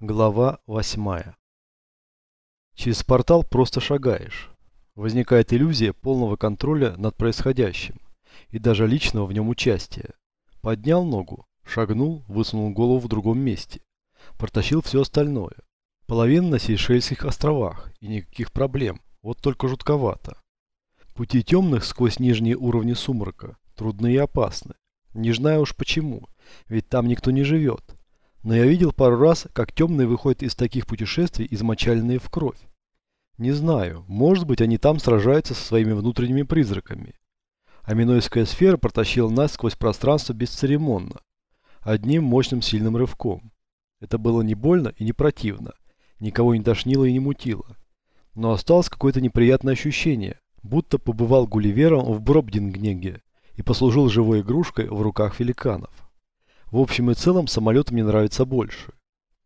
Глава 8. Через портал просто шагаешь. Возникает иллюзия полного контроля над происходящим и даже личного в нем участия. Поднял ногу, шагнул, высунул голову в другом месте. Протащил все остальное. Половина на Сейшельских островах и никаких проблем, вот только жутковато. Пути темных сквозь нижние уровни сумрака трудны и опасны. Не знаю уж почему, ведь там никто не живет но я видел пару раз, как темные выходят из таких путешествий, измочаленные в кровь. Не знаю, может быть они там сражаются со своими внутренними призраками. А Минойская сфера протащила нас сквозь пространство бесцеремонно, одним мощным сильным рывком. Это было не больно и не противно, никого не тошнило и не мутило. Но осталось какое-то неприятное ощущение, будто побывал Гулливером в Бробдингнеге и послужил живой игрушкой в руках великанов. В общем и целом самолет мне нравится больше.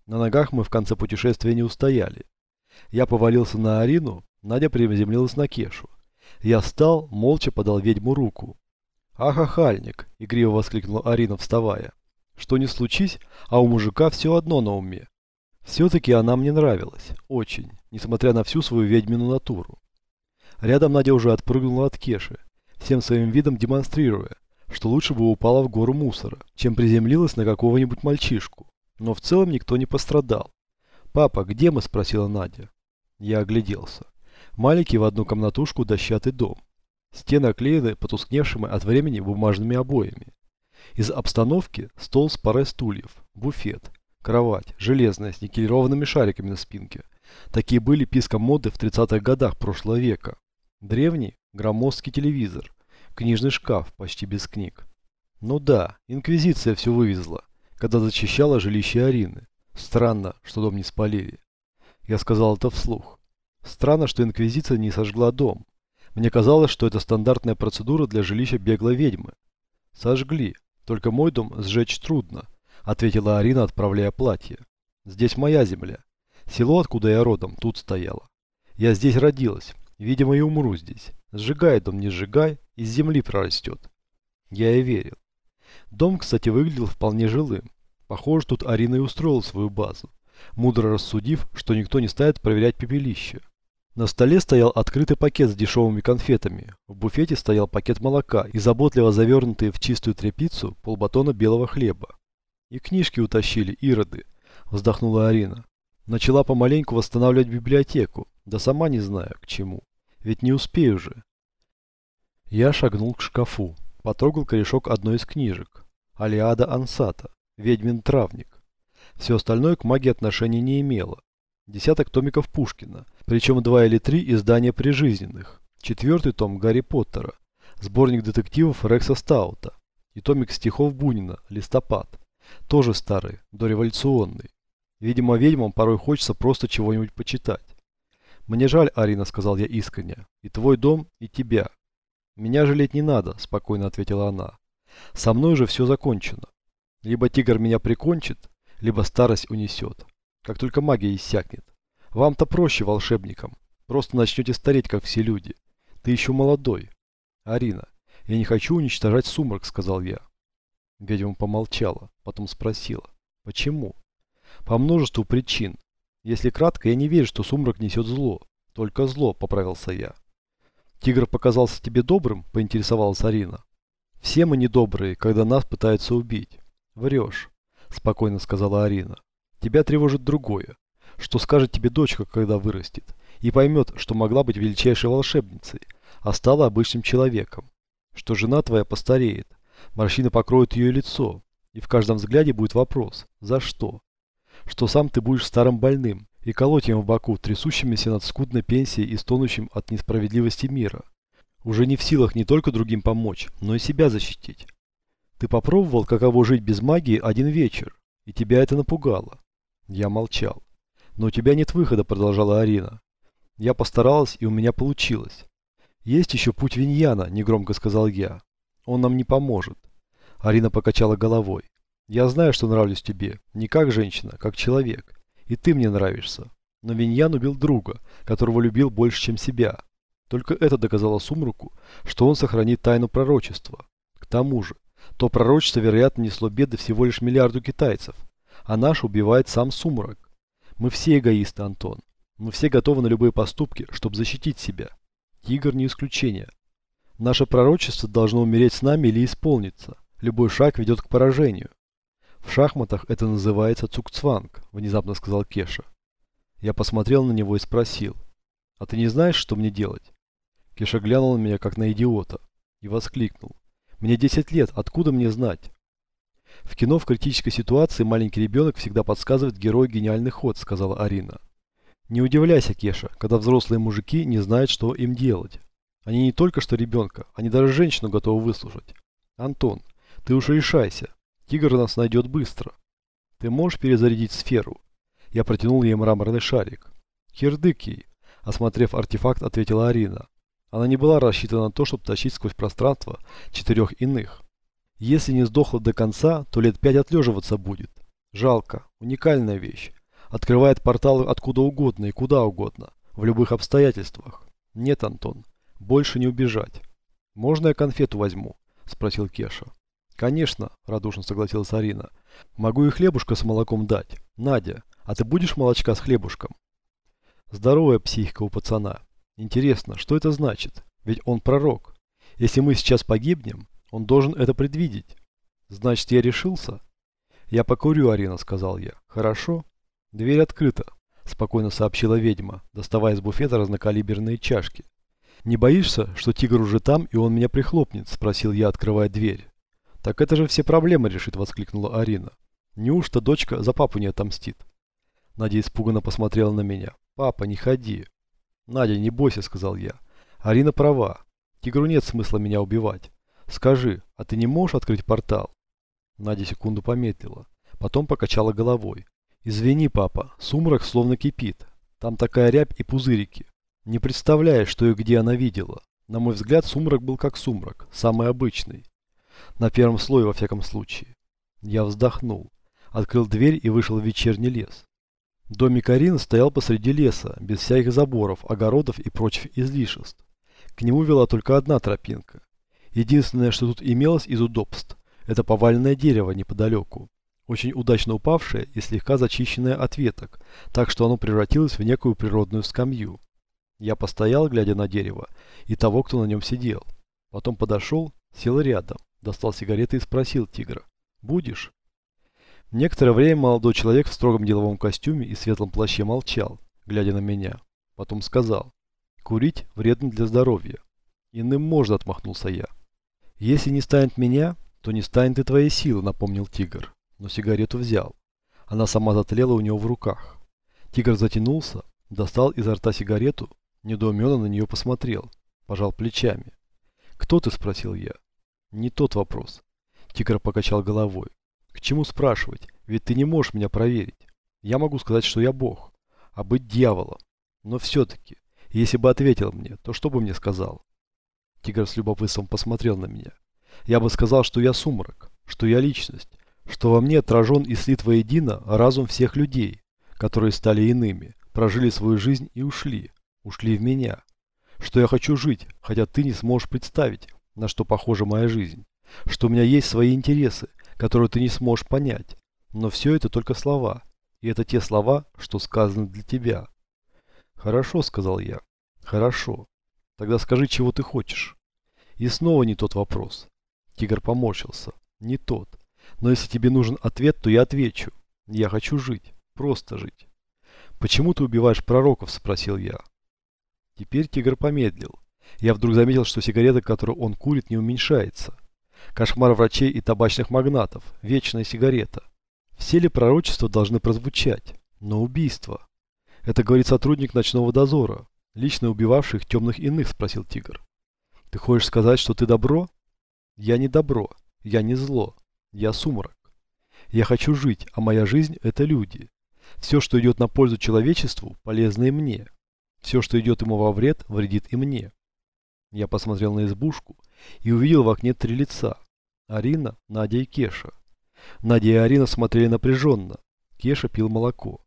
На ногах мы в конце путешествия не устояли. Я повалился на Арину, Надя приземлилась на Кешу. Я встал, молча подал ведьму руку. «Ах, охальник!» — игриво воскликнула Арина, вставая. «Что не случись, а у мужика все одно на уме». Все-таки она мне нравилась. Очень. Несмотря на всю свою ведьмину натуру. Рядом Надя уже отпрыгнула от Кеши, всем своим видом демонстрируя, что лучше бы упала в гору мусора, чем приземлилась на какого-нибудь мальчишку. Но в целом никто не пострадал. «Папа, где мы?» – спросила Надя. Я огляделся. Маленький в одну комнатушку дощатый дом. Стены оклеены потускневшими от времени бумажными обоями. Из обстановки стол с парой стульев, буфет, кровать, железная с никелированными шариками на спинке. Такие были писком моды в 30-х годах прошлого века. Древний громоздкий телевизор, Книжный шкаф, почти без книг. Ну да, Инквизиция все вывезла, когда зачищала жилище Арины. Странно, что дом не спалили. Я сказал это вслух. Странно, что Инквизиция не сожгла дом. Мне казалось, что это стандартная процедура для жилища беглой ведьмы. Сожгли. Только мой дом сжечь трудно, ответила Арина, отправляя платье. Здесь моя земля. Село, откуда я родом, тут стояло. Я здесь родилась. Видимо, и умру здесь. Сжигай дом, не сжигай, из земли прорастет. Я и верил. Дом, кстати, выглядел вполне жилым. Похоже, тут Арина и устроила свою базу, мудро рассудив, что никто не ставит проверять пепелище. На столе стоял открытый пакет с дешевыми конфетами, в буфете стоял пакет молока и заботливо завернутые в чистую тряпицу полбатона белого хлеба. И книжки утащили, ироды, вздохнула Арина. Начала помаленьку восстанавливать библиотеку, да сама не знаю, к чему. Ведь не успею же. Я шагнул к шкафу, потрогал корешок одной из книжек. Алиада Ансата, ведьмин травник. Все остальное к магии отношения не имело. Десяток томиков Пушкина, причем два или три издания прижизненных. Четвертый том Гарри Поттера, сборник детективов Рекса Стаута и томик стихов Бунина «Листопад». Тоже старый, дореволюционный. Видимо, ведьмам порой хочется просто чего-нибудь почитать. «Мне жаль, Арина», — сказал я искренне, — «и твой дом, и тебя». «Меня жалеть не надо», — спокойно ответила она. «Со мной уже все закончено. Либо тигр меня прикончит, либо старость унесет. Как только магия иссякнет. Вам-то проще, волшебникам. Просто начнете стареть, как все люди. Ты еще молодой. Арина, я не хочу уничтожать сумрак, сказал я. Ведьма помолчала, потом спросила. Почему? По множеству причин. Если кратко, я не верю, что сумрак несет зло. Только зло, поправился я. Тигр показался тебе добрым, поинтересовалась Арина. Все мы недобрые, когда нас пытаются убить. Врешь, спокойно сказала Арина. Тебя тревожит другое. Что скажет тебе дочка, когда вырастет, и поймет, что могла быть величайшей волшебницей, а стала обычным человеком. Что жена твоя постареет, морщины покроют ее лицо, и в каждом взгляде будет вопрос «За что?». Что сам ты будешь старым больным, и колоть им в боку, трясущимися над скудной пенсией и стонущим от несправедливости мира. Уже не в силах не только другим помочь, но и себя защитить. Ты попробовал, каково жить без магии один вечер, и тебя это напугало. Я молчал. Но у тебя нет выхода, продолжала Арина. Я постаралась, и у меня получилось. Есть еще путь Виньяна, негромко сказал я. Он нам не поможет. Арина покачала головой. Я знаю, что нравлюсь тебе, не как женщина, как человек. И ты мне нравишься. Но Виньян убил друга, которого любил больше, чем себя. Только это доказало Сумруку, что он сохранит тайну пророчества. К тому же, то пророчество, вероятно, несло беды всего лишь миллиарду китайцев, а наш убивает сам Сумрак. Мы все эгоисты, Антон. Мы все готовы на любые поступки, чтобы защитить себя. Тигр не исключение. Наше пророчество должно умереть с нами или исполниться. Любой шаг ведет к поражению. В шахматах это называется цукцванг, внезапно сказал Кеша. Я посмотрел на него и спросил. А ты не знаешь, что мне делать? Кеша глянул на меня, как на идиота, и воскликнул. Мне 10 лет, откуда мне знать? В кино в критической ситуации маленький ребенок всегда подсказывает герою гениальный ход, сказала Арина. Не удивляйся, Кеша, когда взрослые мужики не знают, что им делать. Они не только что ребенка, они даже женщину готовы выслушать. Антон, ты уж решайся. Тигр нас найдет быстро. Ты можешь перезарядить сферу? Я протянул ей мраморный шарик. Кирдык ей. Осмотрев артефакт, ответила Арина. Она не была рассчитана на то, чтобы тащить сквозь пространство четырех иных. Если не сдохла до конца, то лет пять отлеживаться будет. Жалко. Уникальная вещь. Открывает порталы откуда угодно и куда угодно. В любых обстоятельствах. Нет, Антон. Больше не убежать. Можно я конфету возьму? Спросил Кеша. Конечно, радушно согласилась Арина. Могу и хлебушка с молоком дать. Надя, а ты будешь молочка с хлебушком? Здоровая психика у пацана. Интересно, что это значит? Ведь он пророк. Если мы сейчас погибнем, он должен это предвидеть. Значит, я решился? Я покурю, Арина, сказал я. Хорошо? Дверь открыта, спокойно сообщила ведьма, доставая из буфета разнокалиберные чашки. «Не боишься, что тигр уже там, и он меня прихлопнет?» – спросил я, открывая дверь. «Так это же все проблемы решит», – воскликнула Арина. «Неужто дочка за папу не отомстит?» Надя испуганно посмотрела на меня. «Папа, не ходи». «Надя, не бойся», – сказал я. «Арина права. Тигру нет смысла меня убивать. Скажи, а ты не можешь открыть портал?» Надя секунду помедлила. Потом покачала головой. «Извини, папа, сумрак словно кипит. Там такая рябь и пузырики. Не представляешь, что и где она видела. На мой взгляд, сумрак был как сумрак, самый обычный. На первом слое, во всяком случае. Я вздохнул, открыл дверь и вышел в вечерний лес. Домик Арины стоял посреди леса, без всяких заборов, огородов и прочих излишеств. К нему вела только одна тропинка. Единственное, что тут имелось из удобств, это поваленное дерево неподалеку, очень удачно упавшее и слегка зачищенное от веток, так что оно превратилось в некую природную скамью. Я постоял, глядя на дерево, и того, кто на нем сидел. Потом подошел, сел рядом, достал сигареты и спросил тигра. «Будешь?» Некоторое время молодой человек в строгом деловом костюме и светлом плаще молчал, глядя на меня. Потом сказал. «Курить вредно для здоровья». «Иным можно», — отмахнулся я. «Если не станет меня, то не станет и твоей силы», — напомнил тигр. Но сигарету взял. Она сама затлела у него в руках. Тигр затянулся, достал изо рта сигарету Недоуменно на нее посмотрел, пожал плечами. «Кто ты?» – спросил я. «Не тот вопрос». Тигр покачал головой. «К чему спрашивать? Ведь ты не можешь меня проверить. Я могу сказать, что я бог, а быть дьяволом. Но все-таки, если бы ответил мне, то что бы мне сказал?» Тигр с любопытством посмотрел на меня. «Я бы сказал, что я сумрак, что я личность, что во мне отражен и слит воедино разум всех людей, которые стали иными, прожили свою жизнь и ушли, ушли в меня. Что я хочу жить, хотя ты не сможешь представить, на что похожа моя жизнь. Что у меня есть свои интересы, которые ты не сможешь понять. Но все это только слова. И это те слова, что сказаны для тебя. Хорошо, сказал я. Хорошо. Тогда скажи, чего ты хочешь. И снова не тот вопрос. Тигр поморщился. Не тот. Но если тебе нужен ответ, то я отвечу. Я хочу жить. Просто жить. «Почему ты убиваешь пророков?» – спросил я. Теперь тигр помедлил. Я вдруг заметил, что сигарета, которую он курит, не уменьшается. Кошмар врачей и табачных магнатов. Вечная сигарета. Все ли пророчества должны прозвучать? Но убийство. Это говорит сотрудник ночного дозора, лично убивавший их темных иных, спросил тигр. Ты хочешь сказать, что ты добро? Я не добро. Я не зло. Я сумрак. Я хочу жить, а моя жизнь – это люди. Все, что идет на пользу человечеству, полезно и мне. Все, что идет ему во вред, вредит и мне. Я посмотрел на избушку и увидел в окне три лица. Арина, Надя и Кеша. Надя и Арина смотрели напряженно. Кеша пил молоко.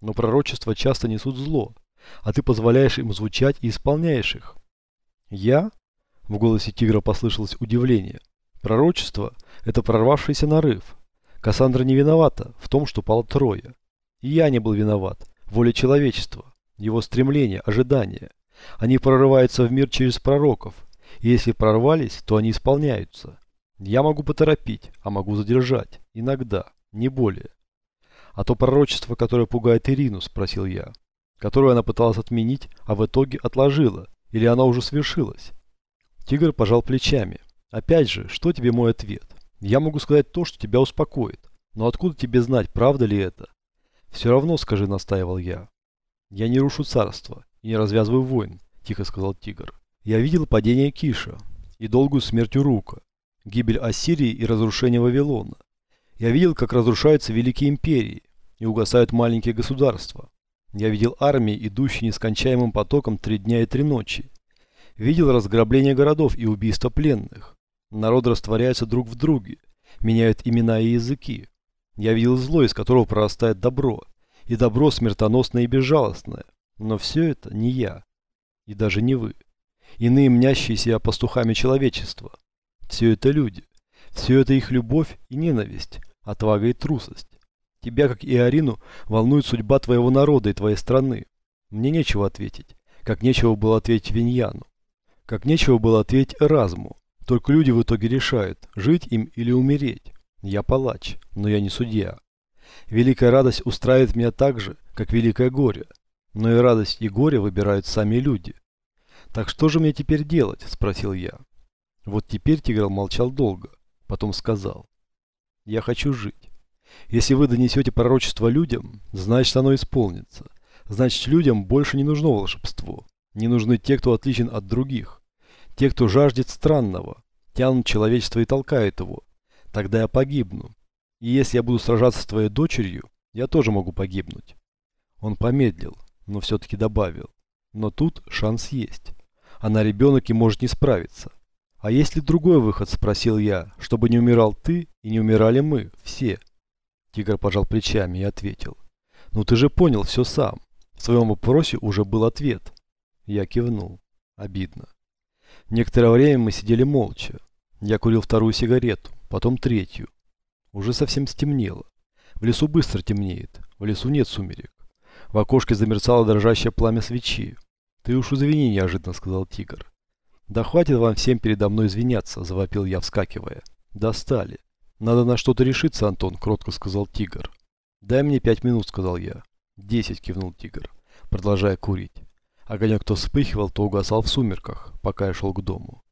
Но пророчества часто несут зло, а ты позволяешь им звучать и исполняешь их. Я? В голосе тигра послышалось удивление. Пророчество – это прорвавшийся нарыв. Кассандра не виновата в том, что пало трое. И я не был виноват. Воля человечества, его стремления, ожидания. Они прорываются в мир через пророков. И если прорвались, то они исполняются. Я могу поторопить, а могу задержать. Иногда, не более. А то пророчество, которое пугает Ирину, спросил я. Которое она пыталась отменить, а в итоге отложила. Или она уже свершилась? Тигр пожал плечами. Опять же, что тебе мой ответ? Я могу сказать то, что тебя успокоит. Но откуда тебе знать, правда ли это? Все равно скажи, настаивал я. Я не рушу царство и не развязываю войн, тихо сказал Тигр. Я видел падение Киша и долгую смерть Урука, гибель Ассирии и разрушение Вавилона. Я видел, как разрушаются великие империи и угасают маленькие государства. Я видел армии, идущие нескончаемым потоком три дня и три ночи. Видел разграбление городов и убийство пленных. Народы растворяются друг в друге, меняют имена и языки. Я видел зло, из которого прорастает добро, и добро смертоносное и безжалостное. Но все это не я, и даже не вы. Иные мнящие себя пастухами человечества. Все это люди. Все это их любовь и ненависть, отвага и трусость. Тебя, как и Арину, волнует судьба твоего народа и твоей страны. Мне нечего ответить, как нечего было ответить Виньяну. Как нечего было ответить Эразму. Только люди в итоге решают, жить им или умереть. Я палач, но я не судья. Великая радость устраивает меня так же, как великое горе. Но и радость, и горе выбирают сами люди. «Так что же мне теперь делать?» – спросил я. Вот теперь Тиграл молчал долго, потом сказал. «Я хочу жить. Если вы донесете пророчество людям, значит оно исполнится. Значит людям больше не нужно волшебство. Не нужны те, кто отличен от других. Те, кто жаждет странного, тянут человечество и толкают его. Тогда я погибну. И если я буду сражаться с твоей дочерью, я тоже могу погибнуть. Он помедлил, но все-таки добавил. Но тут шанс есть. Она ребенок и может не справиться. А есть ли другой выход, спросил я, чтобы не умирал ты и не умирали мы, все? Тигр пожал плечами и ответил. Ну ты же понял все сам. В своем вопросе уже был ответ. Я кивнул. Обидно. Некоторое время мы сидели молча. Я курил вторую сигарету, потом третью. Уже совсем стемнело. В лесу быстро темнеет. В лесу нет сумерек. В окошке замерцало дрожащее пламя свечи. «Ты уж извини», – неожиданно сказал тигр. «Да хватит вам всем передо мной извиняться», – завопил я, вскакивая. «Достали. Надо на что-то решиться, Антон», – кротко сказал тигр. «Дай мне пять минут», – сказал я. «Десять», – кивнул тигр, продолжая курить. Огонек то вспыхивал, то угасал в сумерках, пока я шел к дому.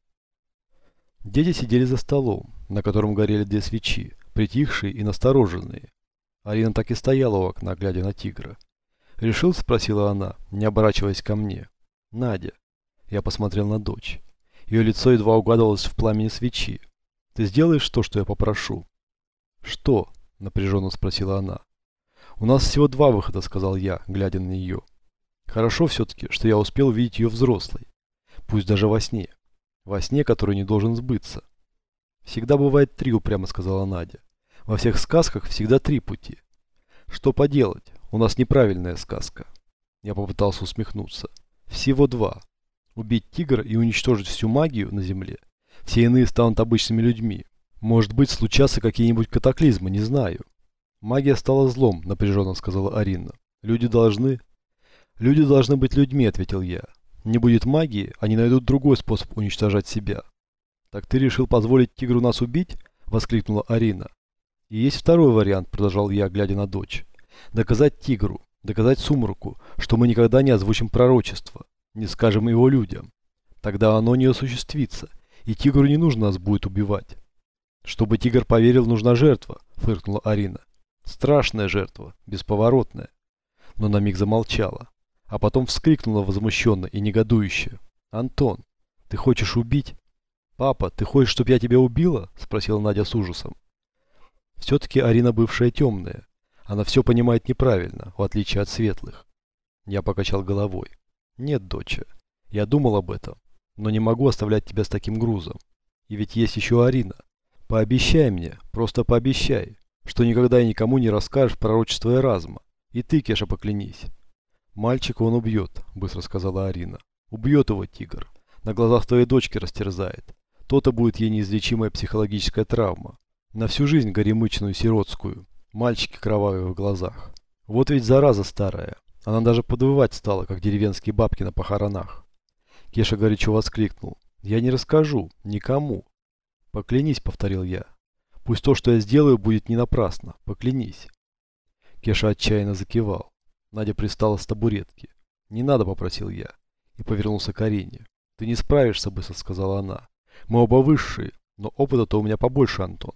Дети сидели за столом, на котором горели две свечи, притихшие и настороженные. Арина так и стояла у окна, глядя на тигра. «Решил?» – спросила она, не оборачиваясь ко мне. «Надя». Я посмотрел на дочь. Ее лицо едва угадывалось в пламени свечи. «Ты сделаешь то, что я попрошу?» «Что?» – напряженно спросила она. «У нас всего два выхода», – сказал я, глядя на нее. «Хорошо все-таки, что я успел увидеть ее взрослой. Пусть даже во сне. Во сне, который не должен сбыться. «Всегда бывает три», — упрямо сказала Надя. «Во всех сказках всегда три пути». «Что поделать? У нас неправильная сказка». Я попытался усмехнуться. «Всего два. Убить тигра и уничтожить всю магию на земле. Все иные станут обычными людьми. Может быть, случатся какие-нибудь катаклизмы, не знаю». «Магия стала злом», — напряженно сказала Арина. «Люди должны...» «Люди должны быть людьми», — ответил я. «Не будет магии, они найдут другой способ уничтожать себя». «Так ты решил позволить тигру нас убить?» – воскликнула Арина. «И есть второй вариант», – продолжал я, глядя на дочь. «Доказать тигру, доказать сумраку, что мы никогда не озвучим пророчество, не скажем его людям. Тогда оно не осуществится, и тигру не нужно нас будет убивать». «Чтобы тигр поверил, нужна жертва», – фыркнула Арина. «Страшная жертва, бесповоротная». Но на миг замолчала, а потом вскрикнула возмущенно и негодующе. «Антон, ты хочешь убить?» «Папа, ты хочешь, чтобы я тебя убила?» – спросила Надя с ужасом. Все-таки Арина бывшая темная. Она все понимает неправильно, в отличие от светлых. Я покачал головой. «Нет, доча, я думал об этом, но не могу оставлять тебя с таким грузом. И ведь есть еще Арина. Пообещай мне, просто пообещай, что никогда и никому не расскажешь пророчество Эразма. И ты, Кеша, поклянись». «Мальчика он убьет», – быстро сказала Арина. «Убьет его тигр. На глазах твоей дочки растерзает. То-то будет ей неизлечимая психологическая травма. На всю жизнь горемычную сиротскую. Мальчики кровавые в глазах. Вот ведь зараза старая. Она даже подвывать стала, как деревенские бабки на похоронах. Кеша горячо воскликнул. Я не расскажу. Никому. Поклянись, повторил я. Пусть то, что я сделаю, будет не напрасно. Поклянись. Кеша отчаянно закивал. Надя пристала с табуретки. «Не надо», — попросил я. И повернулся к Арине. «Ты не справишься, быстро сказала она. Мы оба высшие, но опыта-то у меня побольше, Антон».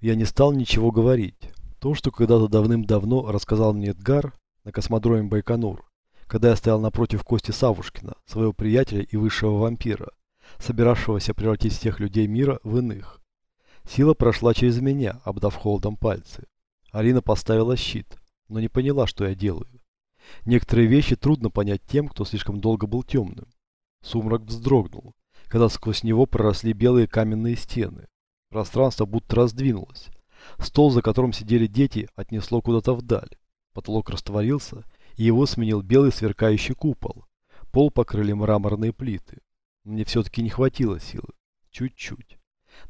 Я не стал ничего говорить. То, что когда-то давным-давно рассказал мне Эдгар на космодроме Байконур, когда я стоял напротив Кости Савушкина, своего приятеля и высшего вампира, собиравшегося превратить всех людей мира в иных. Сила прошла через меня, обдав холодом пальцы. Арина поставила щит, но не поняла, что я делаю. Некоторые вещи трудно понять тем, кто слишком долго был темным. Сумрак вздрогнул, когда сквозь него проросли белые каменные стены. Пространство будто раздвинулось. Стол, за которым сидели дети, отнесло куда-то вдаль. Потолок растворился, и его сменил белый сверкающий купол. Пол покрыли мраморные плиты. Мне все-таки не хватило силы. Чуть-чуть.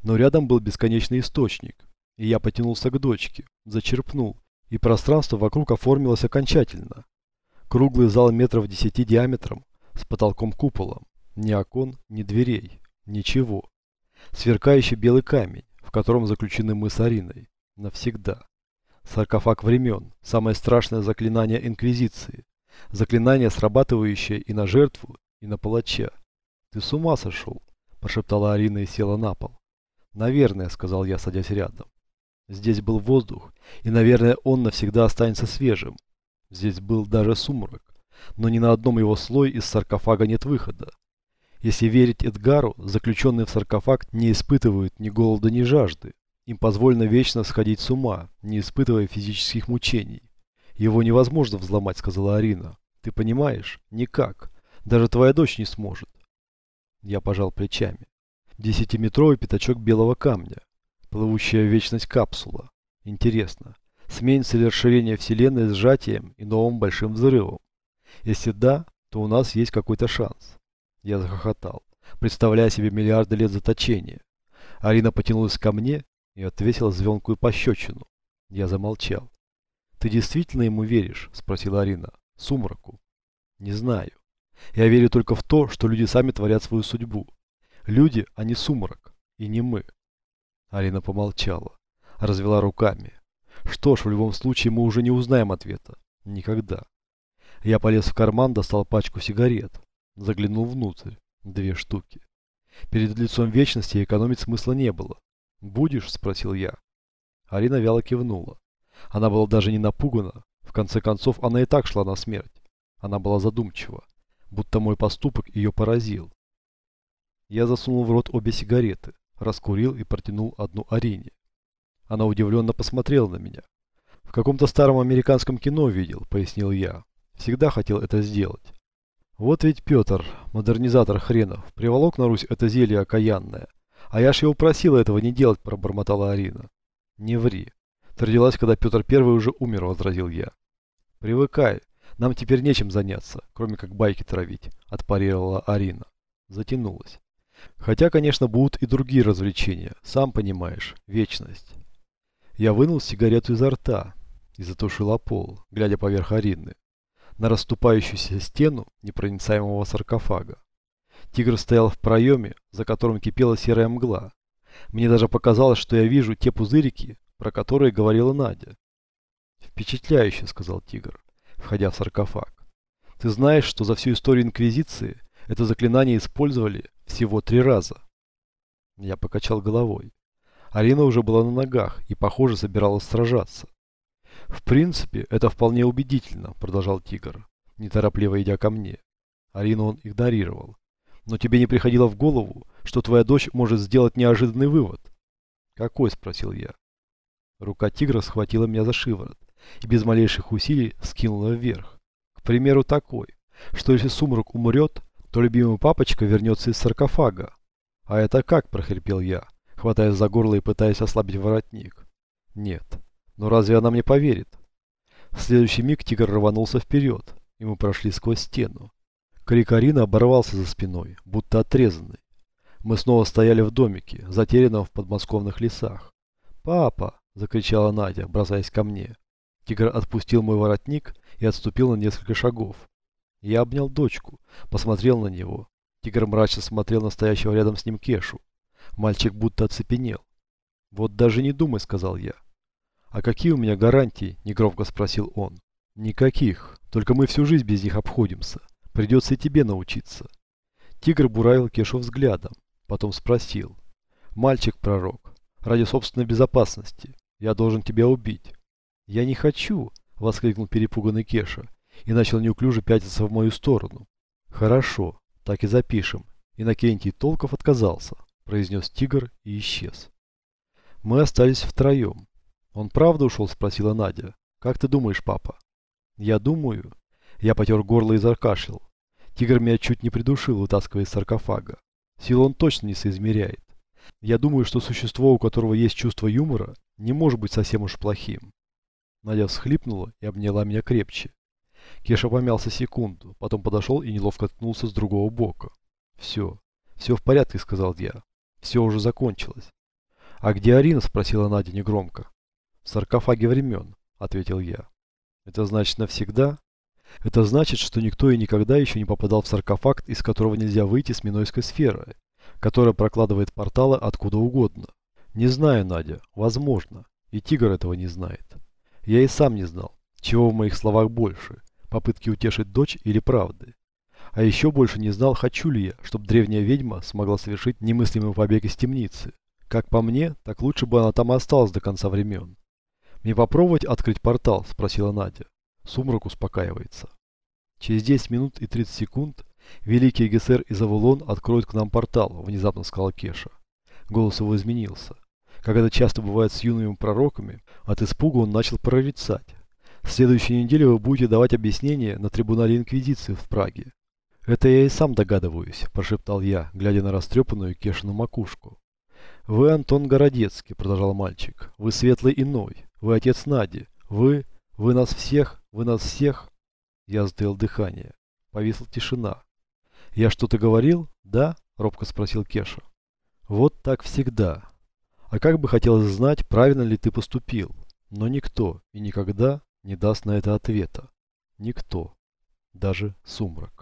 Но рядом был бесконечный источник, и я потянулся к дочке, зачерпнул, и пространство вокруг оформилось окончательно. Круглый зал метров десяти диаметром, с потолком куполом. Ни окон, ни дверей. Ничего. Сверкающий белый камень, котором заключены мы с Ариной. Навсегда. Саркофаг времен. Самое страшное заклинание Инквизиции. Заклинание, срабатывающее и на жертву, и на палача. «Ты с ума сошел?» – прошептала Арина и села на пол. «Наверное», – сказал я, садясь рядом. Здесь был воздух, и, наверное, он навсегда останется свежим. Здесь был даже сумрак, но ни на одном его слое из саркофага нет выхода. Если верить Эдгару, заключенные в саркофаг не испытывают ни голода, ни жажды. Им позволено вечно сходить с ума, не испытывая физических мучений. Его невозможно взломать, сказала Арина. Ты понимаешь? Никак. Даже твоя дочь не сможет. Я пожал плечами. Десятиметровый пятачок белого камня. Плывущая вечность капсула. Интересно, Сменится ли расширение Вселенной сжатием и новым большим взрывом? Если да, то у нас есть какой-то шанс. Я захохотал, представляя себе миллиарды лет заточения. Арина потянулась ко мне и отвесила звонкую пощечину. Я замолчал. «Ты действительно ему веришь?» – спросила Арина. «Сумраку?» «Не знаю. Я верю только в то, что люди сами творят свою судьбу. Люди, а не сумрак. И не мы». Арина помолчала, развела руками. Что ж, в любом случае мы уже не узнаем ответа. Никогда. Я полез в карман, достал пачку сигарет. Заглянул внутрь. Две штуки. Перед лицом вечности экономить смысла не было. «Будешь?» – спросил я. Арина вяло кивнула. Она была даже не напугана. В конце концов, она и так шла на смерть. Она была задумчива. Будто мой поступок ее поразил. Я засунул в рот обе сигареты, раскурил и протянул одну Арине. Она удивленно посмотрела на меня. «В каком-то старом американском кино видел», — пояснил я. «Всегда хотел это сделать». «Вот ведь Петр, модернизатор хренов, приволок на Русь это зелье окаянное. А я ж его просила этого не делать», — пробормотала Арина. «Не ври. Ты родилась, когда Петр Первый уже умер», — возразил я. «Привыкай. Нам теперь нечем заняться, кроме как байки травить», — отпарировала Арина. Затянулась. «Хотя, конечно, будут и другие развлечения. Сам понимаешь, вечность». Я вынул сигарету изо рта и затушил о пол, глядя поверх Арины, на расступающуюся стену непроницаемого саркофага. Тигр стоял в проеме, за которым кипела серая мгла. Мне даже показалось, что я вижу те пузырики, про которые говорила Надя. «Впечатляюще», — сказал тигр, входя в саркофаг. «Ты знаешь, что за всю историю Инквизиции это заклинание использовали всего три раза?» Я покачал головой. Арина уже была на ногах и, похоже, собиралась сражаться. «В принципе, это вполне убедительно», – продолжал Тигр, неторопливо идя ко мне. Арину он игнорировал. «Но тебе не приходило в голову, что твоя дочь может сделать неожиданный вывод?» «Какой?» – спросил я. Рука тигра схватила меня за шиворот и без малейших усилий скинула вверх. К примеру, такой, что если сумрак умрет, то любимый папочка вернется из саркофага. «А это как?» – прохрипел я хватаясь за горло и пытаясь ослабить воротник. Нет. Но разве она мне поверит? В следующий миг тигр рванулся вперед, и мы прошли сквозь стену. Крик Арины оборвался за спиной, будто отрезанный. Мы снова стояли в домике, затерянном в подмосковных лесах. «Папа!» – закричала Надя, бросаясь ко мне. Тигр отпустил мой воротник и отступил на несколько шагов. Я обнял дочку, посмотрел на него. Тигр мрачно смотрел на стоящего рядом с ним Кешу. Мальчик будто оцепенел. «Вот даже не думай», — сказал я. «А какие у меня гарантии?» — негромко спросил он. «Никаких. Только мы всю жизнь без них обходимся. Придется и тебе научиться». Тигр буравил Кешу взглядом. Потом спросил. «Мальчик-пророк, ради собственной безопасности, я должен тебя убить». «Я не хочу!» — воскликнул перепуганный Кеша и начал неуклюже пятиться в мою сторону. «Хорошо, так и запишем». Иннокентий Толков отказался, произнес тигр и исчез. Мы остались втроем. «Он правда ушел?» – спросила Надя. «Как ты думаешь, папа?» «Я думаю...» Я потер горло и закашлял. Тигр меня чуть не придушил, вытаскивая из саркофага. Силу он точно не соизмеряет. Я думаю, что существо, у которого есть чувство юмора, не может быть совсем уж плохим. Надя всхлипнула и обняла меня крепче. Кеша помялся секунду, потом подошел и неловко ткнулся с другого бока. «Все, все в порядке», — сказал я. «Все уже закончилось». «А где Арина?» — спросила Надя негромко. «В саркофаге времен», — ответил я. «Это значит навсегда?» «Это значит, что никто и никогда еще не попадал в саркофаг, из которого нельзя выйти с минойской сферы, которая прокладывает порталы откуда угодно. Не знаю, Надя, возможно, и Тигр этого не знает. Я и сам не знал, чего в моих словах больше, попытки утешить дочь или правды. А еще больше не знал, хочу ли я, чтобы древняя ведьма смогла совершить немыслимый побег из темницы. Как по мне, так лучше бы она там и осталась до конца времен. «Мне попробовать открыть портал?» – спросила Надя. Сумрак успокаивается. Через 10 минут и 30 секунд великий Гессер из Авалон откроет к нам портал, внезапно сказал Кеша. Голос его изменился. Как это часто бывает с юными пророками, от испуга он начал прорицать. В следующей неделе вы будете давать объяснение на трибунале Инквизиции в Праге. Это я и сам догадываюсь, прошептал я, глядя на растрепанную Кешину макушку. Вы Антон Городецкий, продолжал мальчик. Вы светлый иной. Вы отец Нади. Вы... Вы нас всех... Вы нас всех... Я сдал дыхание. Повисла тишина. «Я что-то говорил?» «Да?» – робко спросил Кеша. «Вот так всегда. А как бы хотелось знать, правильно ли ты поступил. Но никто и никогда не даст на это ответа. Никто. Даже сумрак.